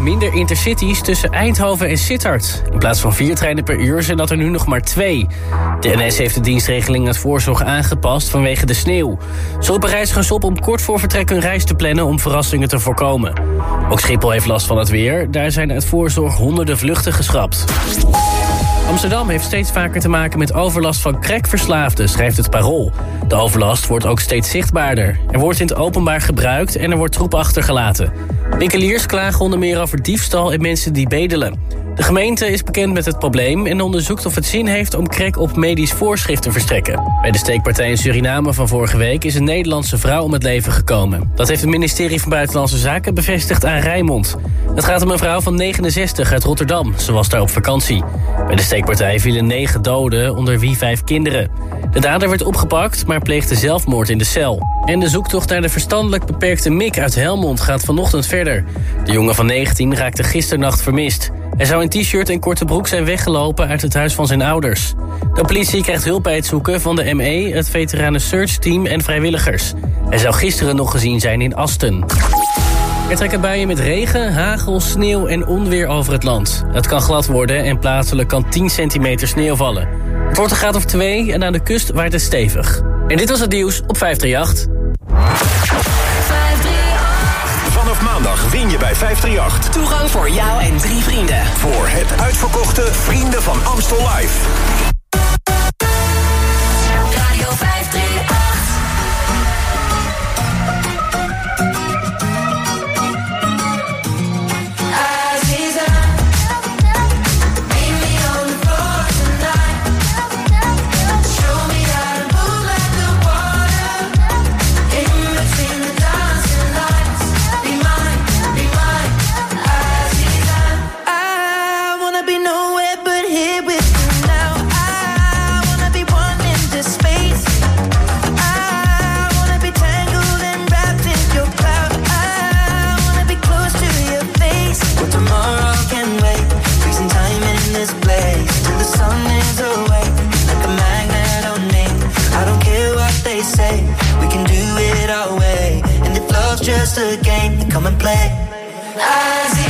minder intercities tussen Eindhoven en Sittard. In plaats van vier treinen per uur zijn dat er nu nog maar twee. De NS heeft de dienstregeling uit voorzorg aangepast vanwege de sneeuw. Ze roepen reizigers op om kort voor vertrek hun reis te plannen om verrassingen te voorkomen. Ook Schiphol heeft last van het weer. Daar zijn uit voorzorg honderden vluchten geschrapt. Amsterdam heeft steeds vaker te maken met overlast van crackverslaafden, schrijft het Parool. De overlast wordt ook steeds zichtbaarder. Er wordt in het openbaar gebruikt en er wordt troep achtergelaten. Winkeliers klagen onder meer over diefstal en mensen die bedelen. De gemeente is bekend met het probleem en onderzoekt of het zin heeft om crack op medisch voorschrift te verstrekken. Bij de steekpartij in Suriname van vorige week is een Nederlandse vrouw om het leven gekomen. Dat heeft het ministerie van Buitenlandse Zaken bevestigd aan Rijnmond. Het gaat om een vrouw van 69 uit Rotterdam. Ze was daar op vakantie. Bij de steekpartij vielen negen doden, onder wie vijf kinderen. De dader werd opgepakt, maar pleegde zelfmoord in de cel. En de zoektocht naar de verstandelijk beperkte Mick uit Helmond gaat vanochtend verder. De jongen van 19 raakte gisternacht vermist. Hij zou in t-shirt en korte broek zijn weggelopen uit het huis van zijn ouders. De politie krijgt hulp bij het zoeken van de ME, het Veteranen Search Team en vrijwilligers. Hij zou gisteren nog gezien zijn in Asten. Er trekken buien met regen, hagel, sneeuw en onweer over het land. Het kan glad worden en plaatselijk kan 10 centimeter sneeuw vallen. Het wordt een graad of 2 en aan de kust waait het stevig. En dit was het nieuws op 538. Vanaf maandag win je bij 538. Toegang voor jou en drie vrienden. Voor het uitverkochte Vrienden van Amstel Live. Come and play.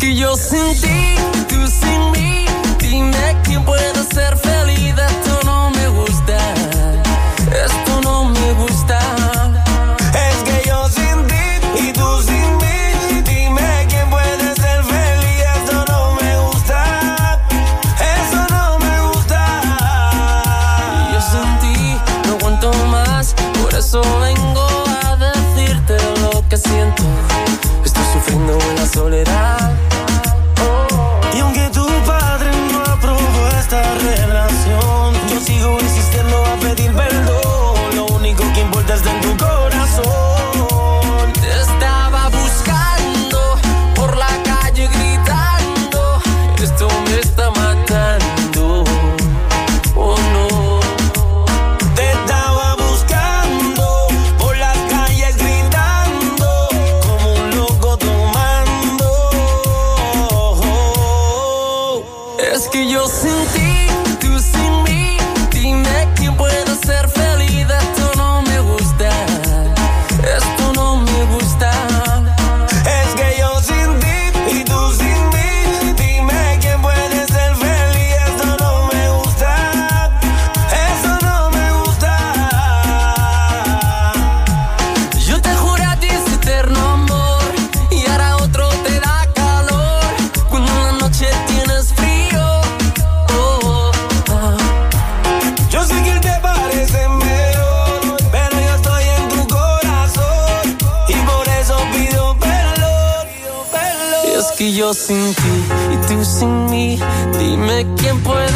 que yo sin ti, tú sin mí, dime quién puede ser feliz.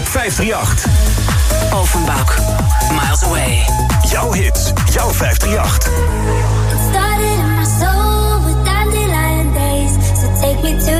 op 538. Offenbach, Miles Away. Jouw hits, jouw 538. It started in my soul with dandelion days. So take me to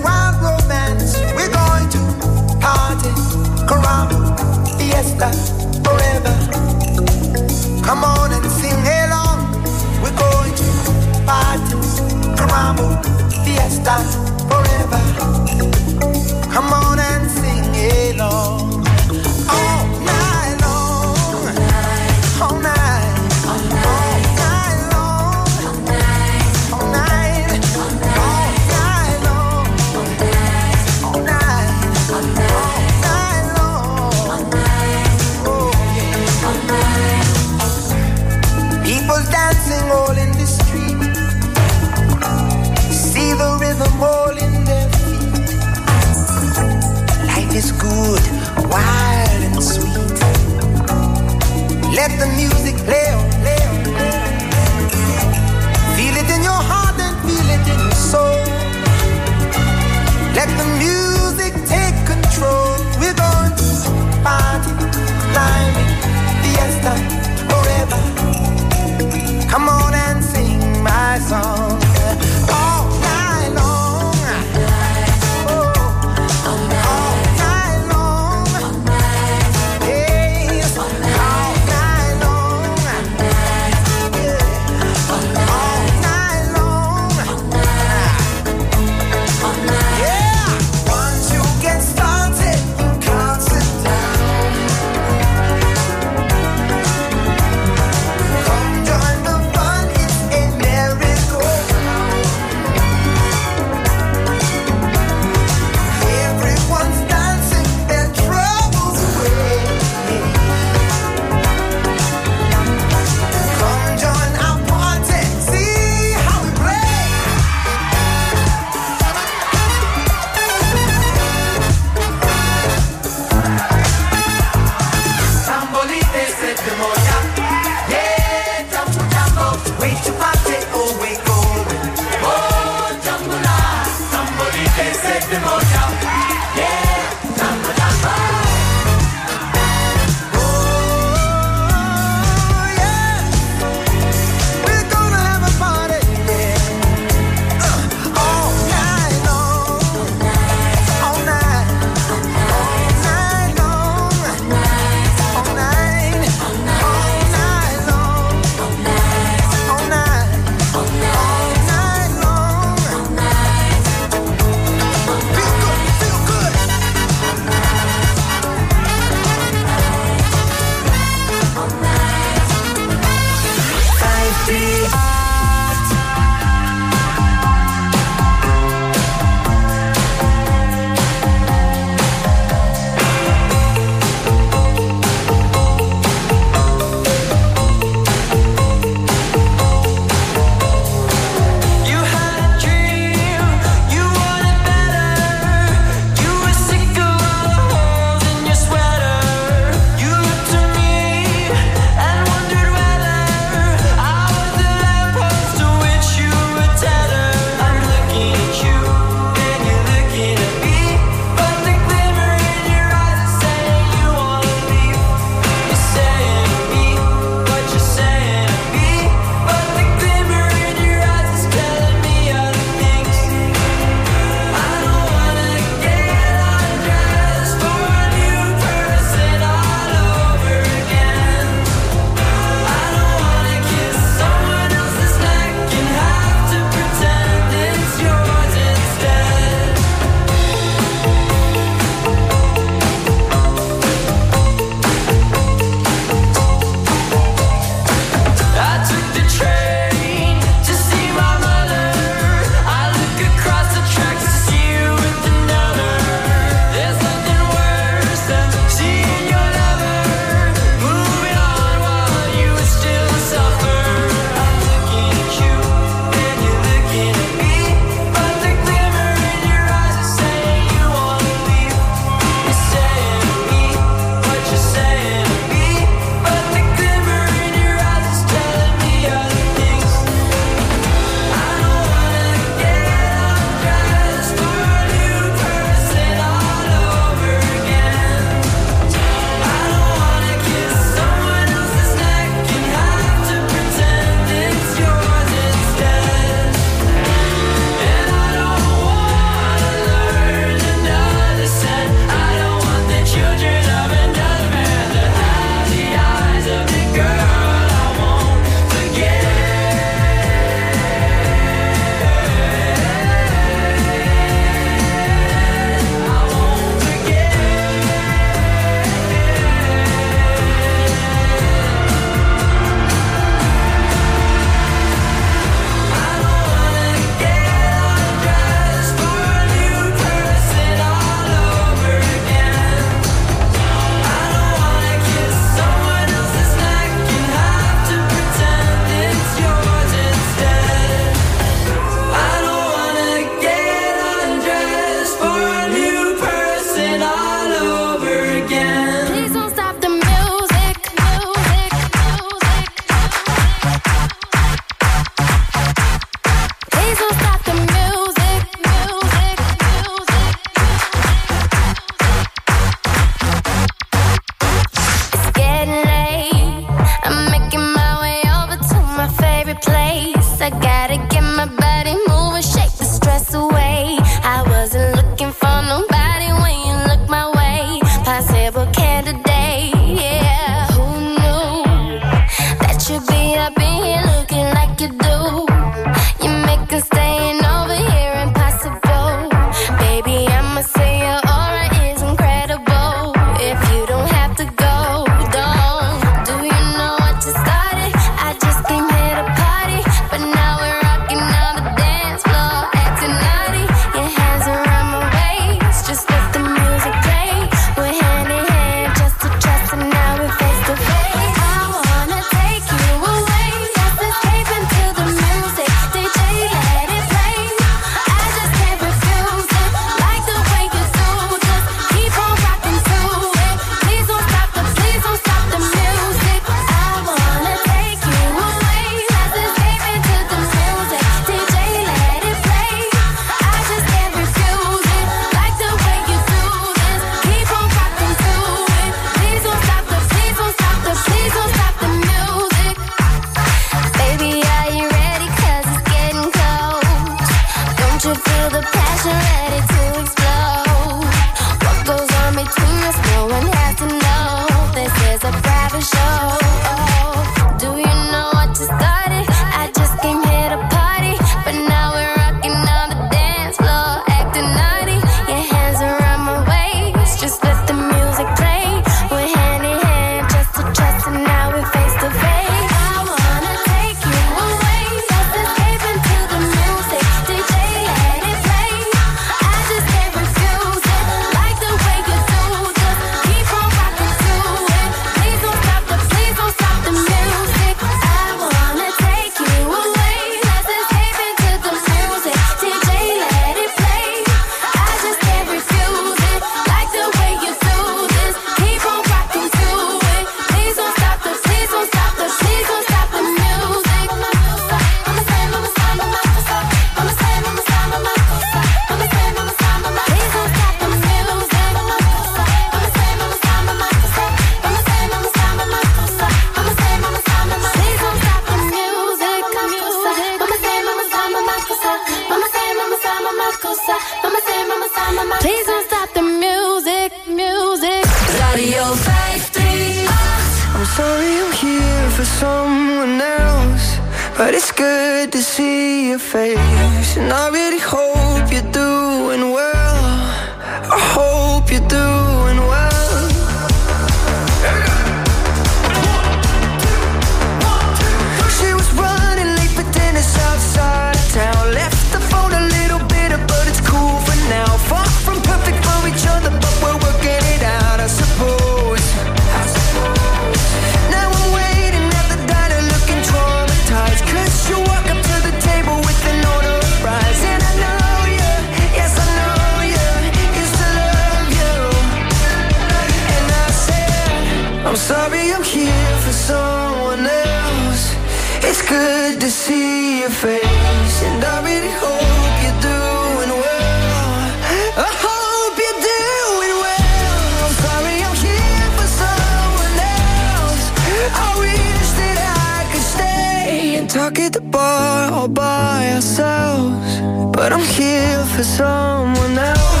ourselves. But I'm here for someone else.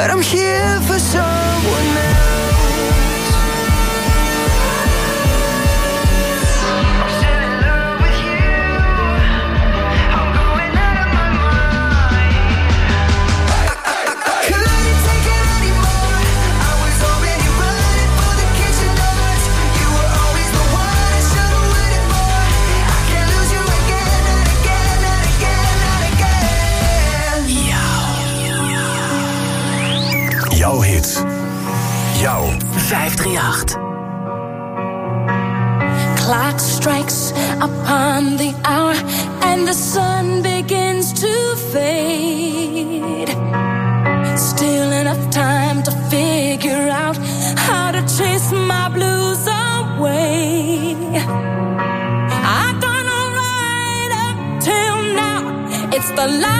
But I'm here for Clock strikes upon the hour and the sun begins to fade. Still enough time to figure out how to chase my blues away. I've done all right up till now. It's the light.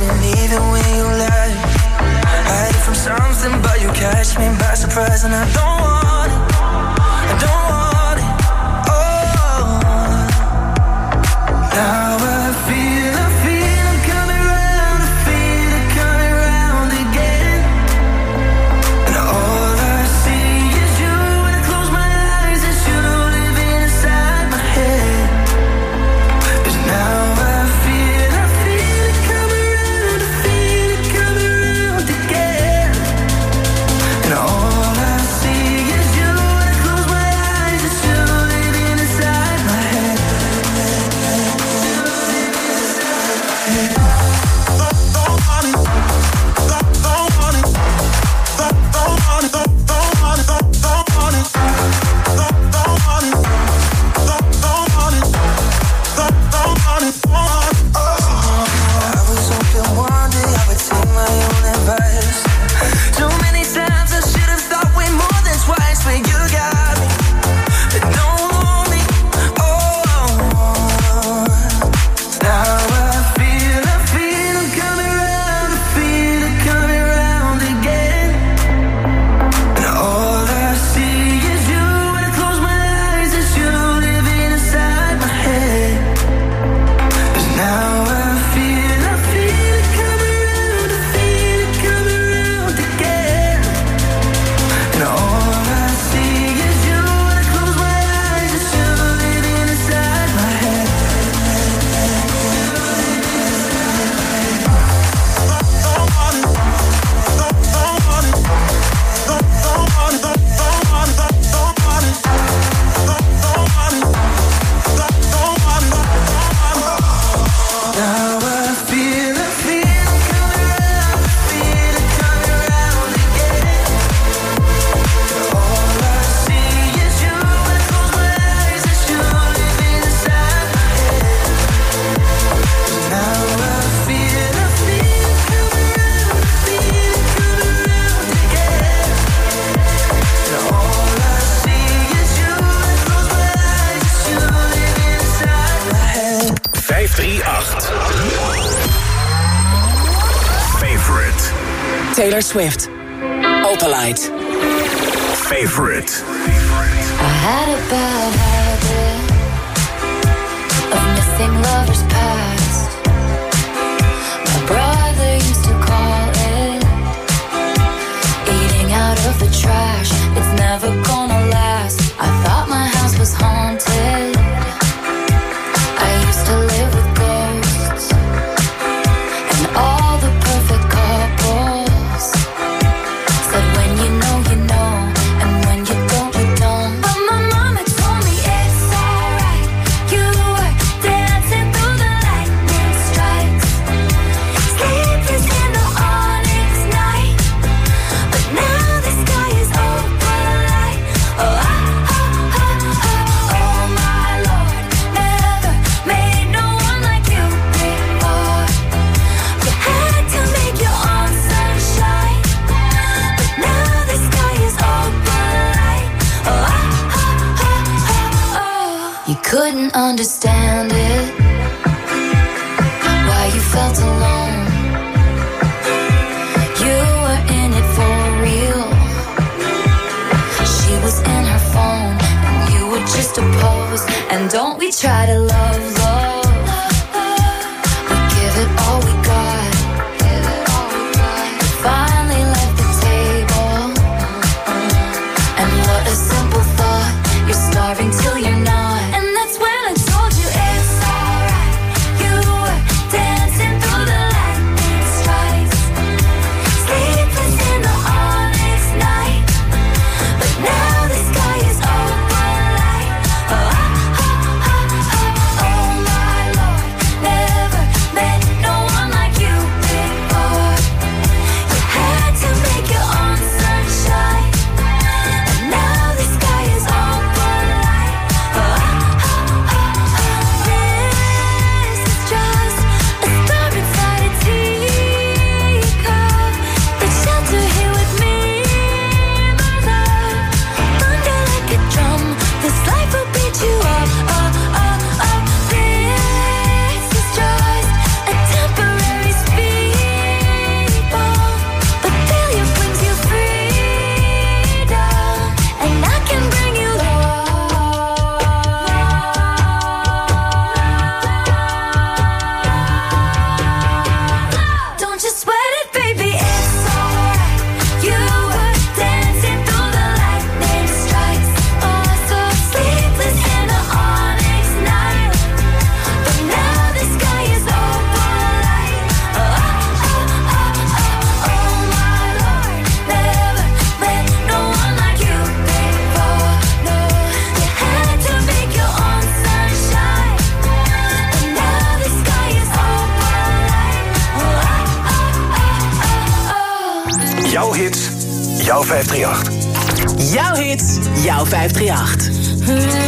Even when you lie, from something, but you catch me by surprise, and I don't want it. I don't want it. Oh, now I feel. Swift. Opalite. Favorite. I had a bad habit of missing lovers' jouw 538. Jouw hits, jouw 538.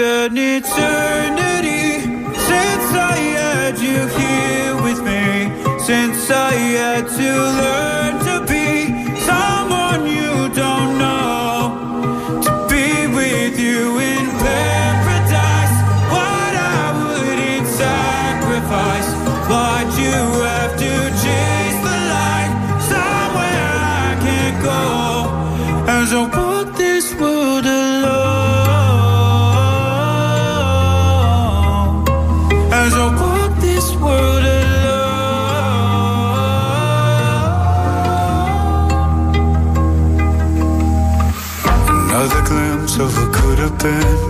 an eternity since I had you here with me, since I had to learn. happen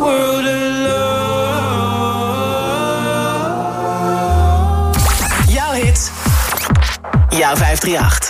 world of love. Jouw hits. Jouw 538.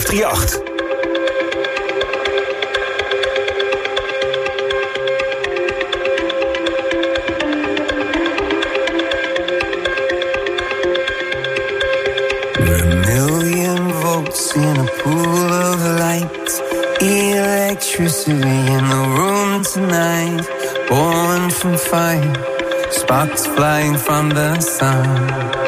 538. We're a million volts in a pool of light. Electricity in the room tonight. Born from fire, sparks flying from the sun.